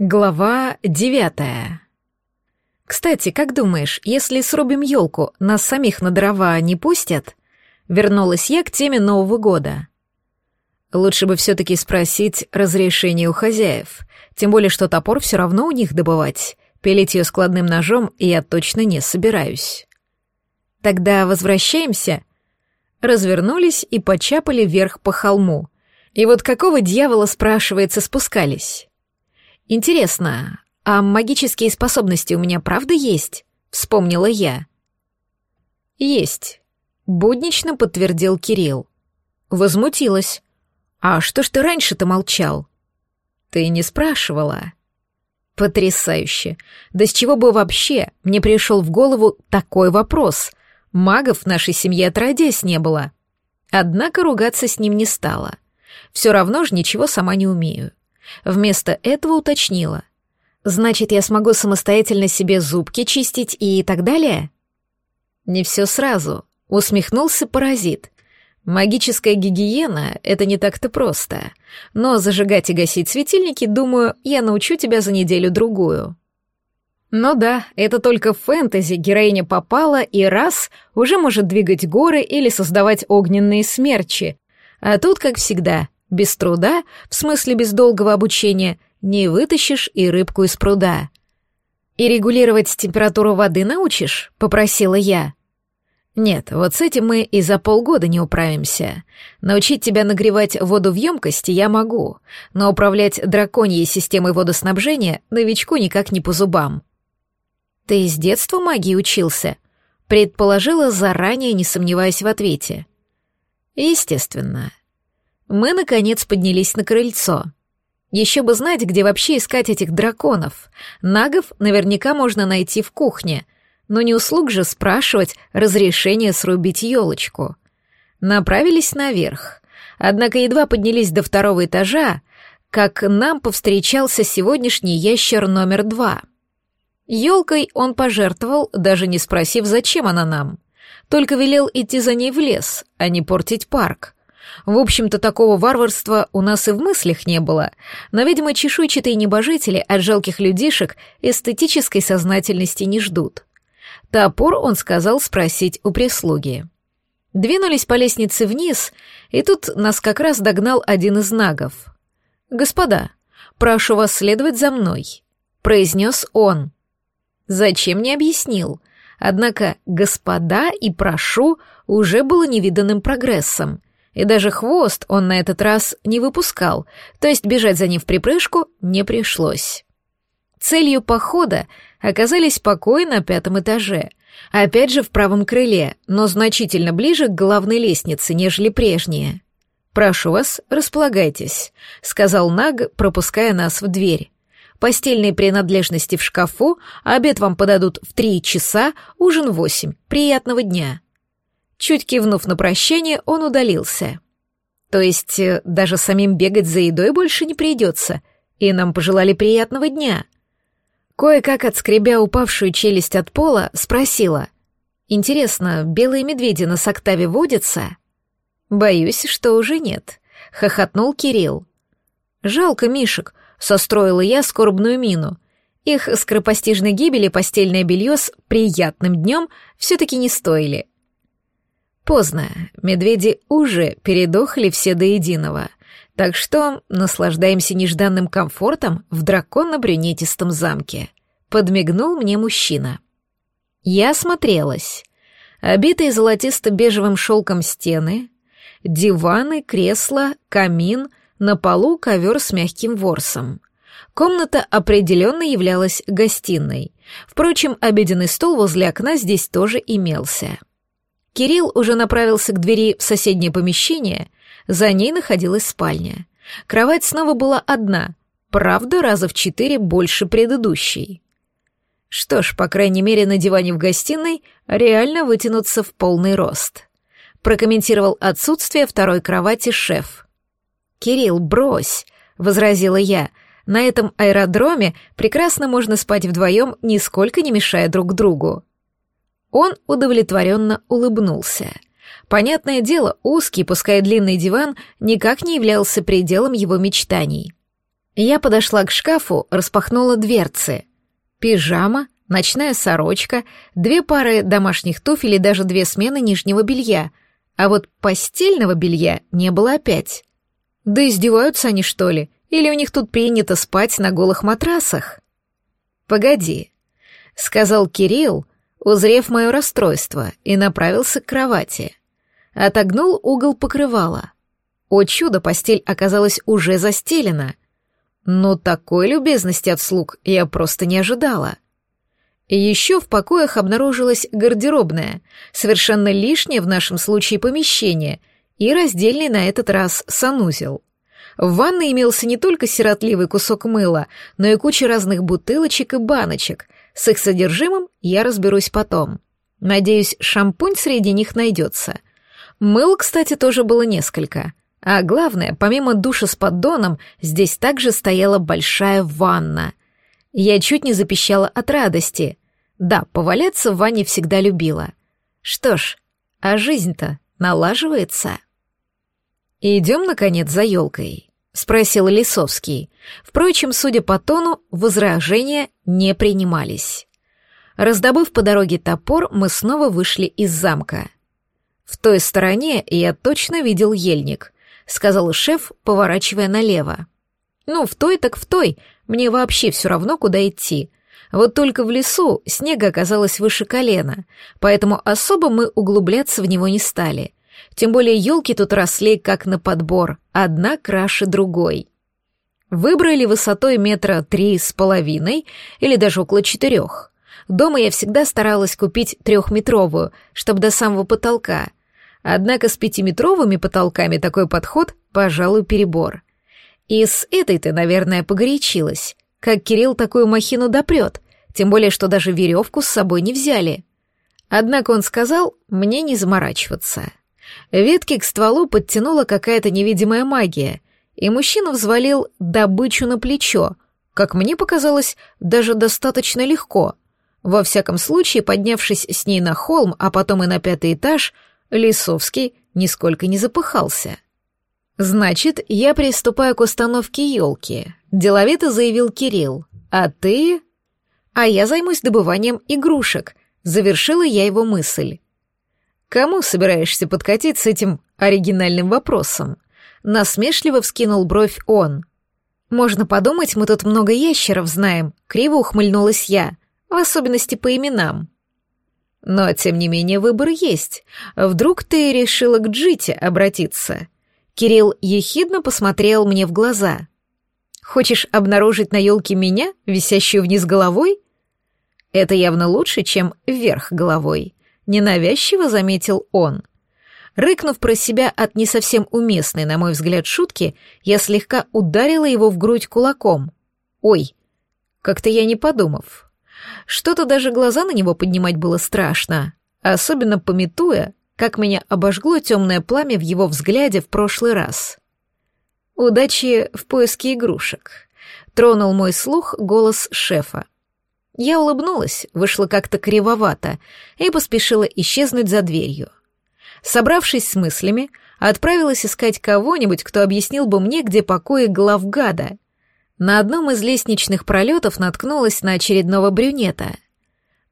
Глава девятая. Кстати, как думаешь, если срубим елку, нас самих на дрова не пустят? Вернулась я к теме Нового года. Лучше бы все-таки спросить разрешение у хозяев, тем более что топор все равно у них добывать. Пилить ее складным ножом я точно не собираюсь. Тогда возвращаемся. Развернулись и почапали вверх по холму. И вот какого дьявола, спрашивается, спускались? «Интересно, а магические способности у меня правда есть?» — вспомнила я. «Есть», — буднично подтвердил Кирилл. Возмутилась. «А что ж ты раньше-то молчал?» «Ты не спрашивала». «Потрясающе! Да с чего бы вообще мне пришел в голову такой вопрос? Магов в нашей семье отродясь не было». Однако ругаться с ним не стала. Все равно же ничего сама не умею. Вместо этого уточнила. «Значит, я смогу самостоятельно себе зубки чистить и так далее?» «Не все сразу», — усмехнулся паразит. «Магическая гигиена — это не так-то просто. Но зажигать и гасить светильники, думаю, я научу тебя за неделю-другую». Ну да, это только в фэнтези героиня попала и раз уже может двигать горы или создавать огненные смерчи. А тут, как всегда, без труда, в смысле без долгого обучения, не вытащишь и рыбку из пруда. «И регулировать температуру воды научишь?» — попросила я. «Нет, вот с этим мы и за полгода не управимся. Научить тебя нагревать воду в емкости я могу, но управлять драконьей системой водоснабжения новичку никак не по зубам». «Ты с детства магии учился?» — предположила заранее, не сомневаясь в ответе. «Естественно. Мы, наконец, поднялись на крыльцо. Еще бы знать, где вообще искать этих драконов. Нагов наверняка можно найти в кухне, но не услуг же спрашивать разрешение срубить елочку. Направились наверх. Однако едва поднялись до второго этажа, как нам повстречался сегодняшний ящер номер два. Елкой он пожертвовал, даже не спросив, зачем она нам. Только велел идти за ней в лес, а не портить парк. В общем-то, такого варварства у нас и в мыслях не было, но, видимо, чешуйчатые небожители от жалких людишек эстетической сознательности не ждут. Топор он сказал спросить у прислуги. Двинулись по лестнице вниз, и тут нас как раз догнал один из нагов. «Господа, прошу вас следовать за мной», — произнес он. Зачем не объяснил, однако «господа» и «прошу» уже было невиданным прогрессом — и даже хвост он на этот раз не выпускал, то есть бежать за ним в припрыжку не пришлось. Целью похода оказались покои на пятом этаже, опять же в правом крыле, но значительно ближе к главной лестнице, нежели прежние. «Прошу вас, располагайтесь», — сказал Наг, пропуская нас в дверь. «Постельные принадлежности в шкафу, обед вам подадут в три часа, ужин в восемь. Приятного дня». Чуть кивнув на прощание, он удалился. То есть э, даже самим бегать за едой больше не придется, и нам пожелали приятного дня. Кое-как отскребя упавшую челюсть от пола, спросила. «Интересно, белые медведи на Соктаве водятся?» «Боюсь, что уже нет», — хохотнул Кирилл. «Жалко Мишек», — состроила я скорбную мину. Их скоропостижной гибели постельное белье с приятным днем все-таки не стоили. Поздно, медведи уже передохли все до единого, так что наслаждаемся нежданным комфортом в драконно-брюнетистом замке. Подмигнул мне мужчина. Я осмотрелась. Обитые золотисто-бежевым шелком стены, диваны, кресла, камин, на полу ковер с мягким ворсом. Комната определенно являлась гостиной. Впрочем, обеденный стол возле окна здесь тоже имелся. Кирилл уже направился к двери в соседнее помещение, за ней находилась спальня. Кровать снова была одна, правда, раза в четыре больше предыдущей. Что ж, по крайней мере, на диване в гостиной реально вытянуться в полный рост. Прокомментировал отсутствие второй кровати шеф. «Кирилл, брось!» — возразила я. «На этом аэродроме прекрасно можно спать вдвоем, нисколько не мешая друг другу». Он удовлетворенно улыбнулся. Понятное дело, узкий, пускай длинный диван никак не являлся пределом его мечтаний. Я подошла к шкафу, распахнула дверцы. Пижама, ночная сорочка, две пары домашних туфель и даже две смены нижнего белья. А вот постельного белья не было опять. Да издеваются они, что ли? Или у них тут принято спать на голых матрасах? «Погоди», — сказал Кирилл, узрев мое расстройство, и направился к кровати. Отогнул угол покрывала. О чудо, постель оказалась уже застелена. Но такой любезности от слуг я просто не ожидала. Еще в покоях обнаружилась гардеробная, совершенно лишнее в нашем случае помещение, и раздельный на этот раз санузел. В ванной имелся не только сиротливый кусок мыла, но и куча разных бутылочек и баночек. С их содержимым я разберусь потом. Надеюсь, шампунь среди них найдется. Мыл, кстати, тоже было несколько. А главное, помимо душа с поддоном, здесь также стояла большая ванна. Я чуть не запищала от радости. Да, поваляться в ванне всегда любила. Что ж, а жизнь-то налаживается. Идем, наконец, за елкой. — спросил Лисовский. Впрочем, судя по тону, возражения не принимались. Раздобыв по дороге топор, мы снова вышли из замка. «В той стороне я точно видел ельник», — сказал шеф, поворачивая налево. «Ну, в той так в той, мне вообще все равно, куда идти. Вот только в лесу снега оказалось выше колена, поэтому особо мы углубляться в него не стали. Тем более елки тут росли как на подбор, одна краше другой. Выбрали высотой метра три с половиной или даже около четырех. Дома я всегда старалась купить трехметровую, чтобы до самого потолка. Однако с пятиметровыми потолками такой подход, пожалуй, перебор. И с этой ты, наверное, погорячилась. Как Кирилл такую махину допрет, тем более, что даже веревку с собой не взяли. Однако он сказал мне не заморачиваться. Ветки к стволу подтянула какая-то невидимая магия, и мужчина взвалил добычу на плечо, как мне показалось, даже достаточно легко. Во всяком случае, поднявшись с ней на холм, а потом и на пятый этаж, Лисовский нисколько не запыхался. «Значит, я приступаю к установке елки», — деловито заявил Кирилл. «А ты...» «А я займусь добыванием игрушек», — завершила я его мысль. Кому собираешься подкатить с этим оригинальным вопросом? Насмешливо вскинул бровь он. Можно подумать, мы тут много ящеров знаем, криво ухмыльнулась я, в особенности по именам. Но, тем не менее, выбор есть. Вдруг ты решила к Джите обратиться? Кирилл ехидно посмотрел мне в глаза. Хочешь обнаружить на елке меня, висящую вниз головой? Это явно лучше, чем вверх головой ненавязчиво заметил он. Рыкнув про себя от не совсем уместной, на мой взгляд, шутки, я слегка ударила его в грудь кулаком. Ой, как-то я не подумав. Что-то даже глаза на него поднимать было страшно, особенно пометуя, как меня обожгло темное пламя в его взгляде в прошлый раз. Удачи в поиске игрушек. Тронул мой слух голос шефа. Я улыбнулась, вышла как-то кривовато и поспешила исчезнуть за дверью. Собравшись с мыслями, отправилась искать кого-нибудь, кто объяснил бы мне, где покои главгада. На одном из лестничных пролетов наткнулась на очередного брюнета.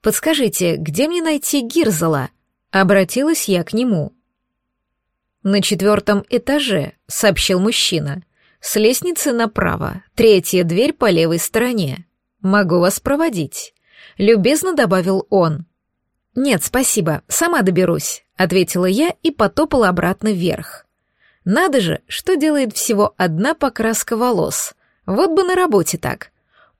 «Подскажите, где мне найти Гирзела?» Обратилась я к нему. «На четвертом этаже», — сообщил мужчина. «С лестницы направо, третья дверь по левой стороне». «Могу вас проводить», — любезно добавил он. «Нет, спасибо, сама доберусь», — ответила я и потопала обратно вверх. «Надо же, что делает всего одна покраска волос. Вот бы на работе так.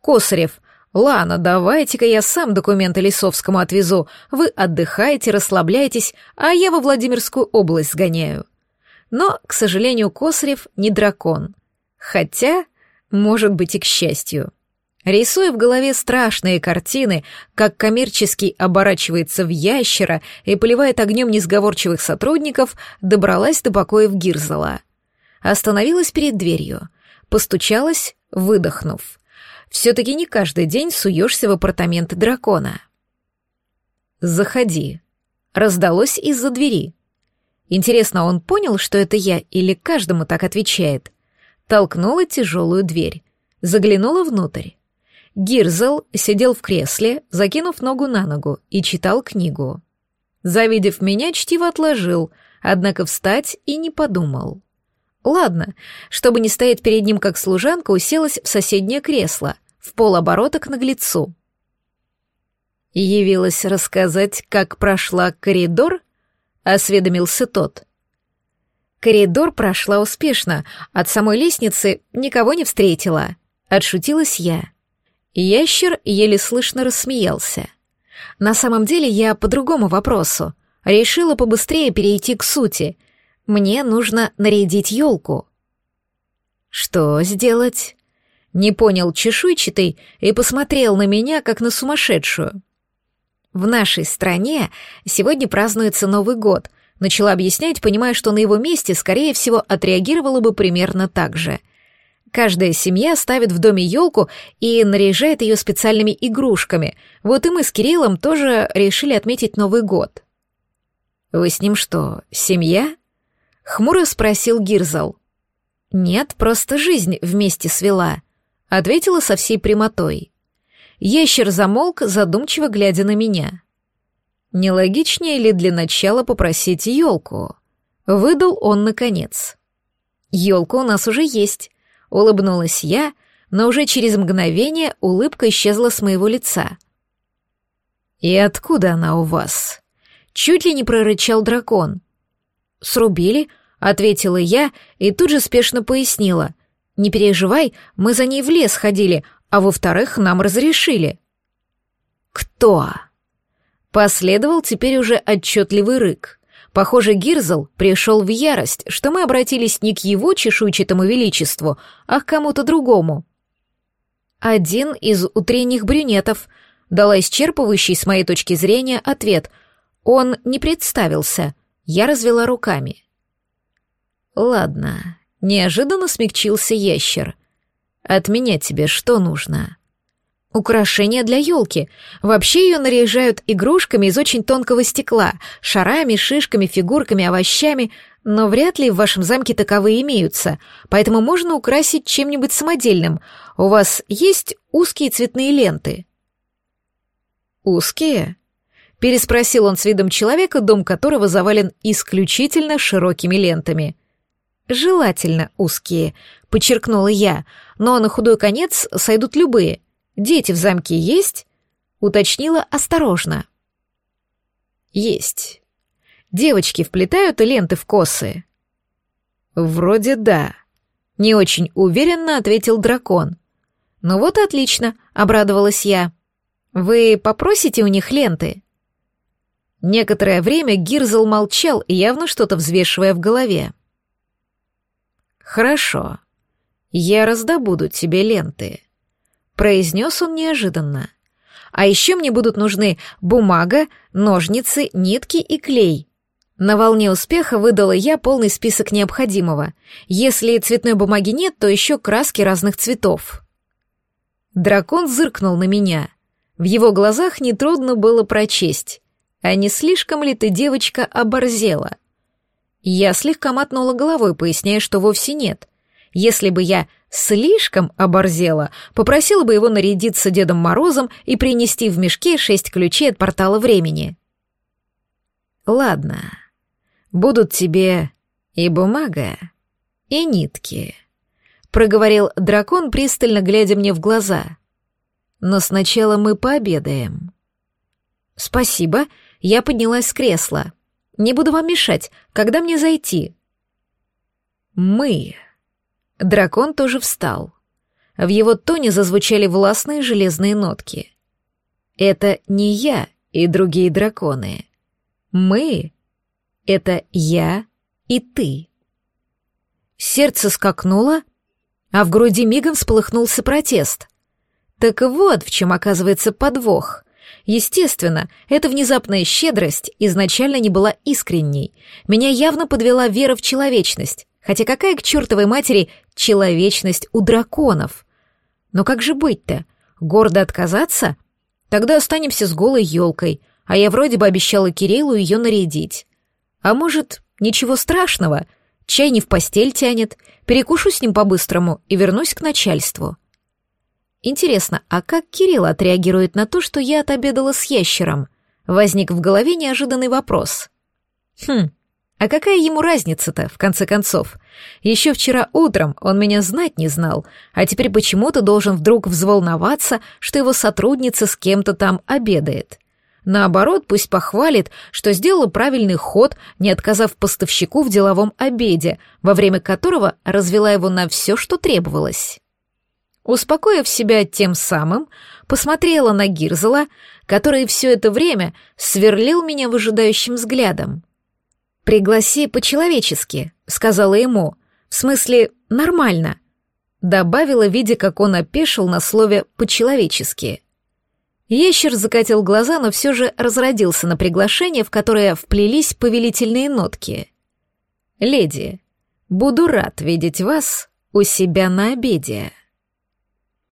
Косарев, Лана, давайте-ка я сам документы Лисовскому отвезу. Вы отдыхаете, расслабляйтесь, а я во Владимирскую область сгоняю». Но, к сожалению, Косарев не дракон. Хотя, может быть, и к счастью. Рисуя в голове страшные картины, как коммерческий оборачивается в ящера и поливает огнем несговорчивых сотрудников, добралась до покоев Гирзела. Остановилась перед дверью, постучалась, выдохнув. Все-таки не каждый день суешься в апартаменты дракона. «Заходи», — раздалось из-за двери. Интересно, он понял, что это я, или каждому так отвечает? Толкнула тяжелую дверь. Заглянула внутрь. Гирзел сидел в кресле, закинув ногу на ногу, и читал книгу. Завидев меня, чтиво отложил, однако встать и не подумал. Ладно, чтобы не стоять перед ним как служанка, уселась в соседнее кресло, в полоборота к наглецу. «Явилась рассказать, как прошла коридор?» — осведомился тот. Коридор прошла успешно, от самой лестницы никого не встретила. Отшутилась я. Ящер еле слышно рассмеялся. На самом деле я по другому вопросу. Решила побыстрее перейти к сути. Мне нужно нарядить елку. Что сделать? Не понял чешуйчатый и посмотрел на меня, как на сумасшедшую. В нашей стране сегодня празднуется Новый год. Начала объяснять, понимая, что на его месте, скорее всего, отреагировала бы примерно так же — Каждая семья ставит в доме елку и наряжает ее специальными игрушками. Вот и мы с Кириллом тоже решили отметить Новый год. «Вы с ним что, семья?» — хмуро спросил Гирзал. «Нет, просто жизнь вместе свела», — ответила со всей прямотой. Ящер замолк, задумчиво глядя на меня. «Нелогичнее ли для начала попросить елку?» — выдал он наконец. «Елка у нас уже есть», Улыбнулась я, но уже через мгновение улыбка исчезла с моего лица. «И откуда она у вас?» Чуть ли не прорычал дракон. «Срубили», — ответила я и тут же спешно пояснила. «Не переживай, мы за ней в лес ходили, а во-вторых, нам разрешили». «Кто?» Последовал теперь уже отчетливый рык. Похоже, Гирзл пришел в ярость, что мы обратились не к его чешуйчатому величеству, а к кому-то другому. Один из утренних брюнетов дала исчерпывающий, с моей точки зрения, ответ. Он не представился. Я развела руками. «Ладно», — неожиданно смягчился ящер. «От меня тебе что нужно?» Украшение для елки. Вообще ее наряжают игрушками из очень тонкого стекла, шарами, шишками, фигурками, овощами, но вряд ли в вашем замке таковые имеются, поэтому можно украсить чем-нибудь самодельным. У вас есть узкие цветные ленты? Узкие? Переспросил он с видом человека, дом которого завален исключительно широкими лентами. Желательно узкие, подчеркнула я, но на худой конец сойдут любые — Дети в замке есть?» — уточнила осторожно. «Есть. Девочки вплетают ленты в косы?» «Вроде да», — не очень уверенно ответил дракон. «Ну вот отлично», — обрадовалась я. «Вы попросите у них ленты?» Некоторое время Гирзл молчал, явно что-то взвешивая в голове. «Хорошо. Я раздобуду тебе ленты», произнес он неожиданно. А еще мне будут нужны бумага, ножницы, нитки и клей. На волне успеха выдала я полный список необходимого. Если цветной бумаги нет, то еще краски разных цветов. Дракон зыркнул на меня. В его глазах нетрудно было прочесть. А не слишком ли ты, девочка, оборзела? Я слегка мотнула головой, поясняя, что вовсе нет. Если бы я слишком оборзела, попросила бы его нарядиться Дедом Морозом и принести в мешке шесть ключей от портала времени. «Ладно, будут тебе и бумага, и нитки», — проговорил дракон, пристально глядя мне в глаза. «Но сначала мы пообедаем». «Спасибо», — я поднялась с кресла. «Не буду вам мешать, когда мне зайти?» «Мы», Дракон тоже встал. В его тоне зазвучали властные железные нотки. «Это не я и другие драконы. Мы — это я и ты». Сердце скакнуло, а в груди мигом всполыхнулся протест. Так вот в чем оказывается подвох. Естественно, эта внезапная щедрость изначально не была искренней. Меня явно подвела вера в человечность. Хотя какая к чертовой матери человечность у драконов? Но как же быть-то? Гордо отказаться? Тогда останемся с голой елкой, а я вроде бы обещала Кириллу ее нарядить. А может, ничего страшного? Чай не в постель тянет, перекушу с ним по-быстрому и вернусь к начальству. Интересно, а как Кирилл отреагирует на то, что я отобедала с ящером? Возник в голове неожиданный вопрос. Хм, а какая ему разница-то, в конце концов? Еще вчера утром он меня знать не знал, а теперь почему-то должен вдруг взволноваться, что его сотрудница с кем-то там обедает. Наоборот, пусть похвалит, что сделала правильный ход, не отказав поставщику в деловом обеде, во время которого развела его на все, что требовалось. Успокоив себя тем самым, посмотрела на Гирзела, который все это время сверлил меня выжидающим взглядом. «Пригласи по-человечески», — сказала ему. «В смысле, нормально». Добавила, видя, как он опешил на слове «по-человечески». Ящер закатил глаза, но все же разродился на приглашение, в которое вплелись повелительные нотки. «Леди, буду рад видеть вас у себя на обеде».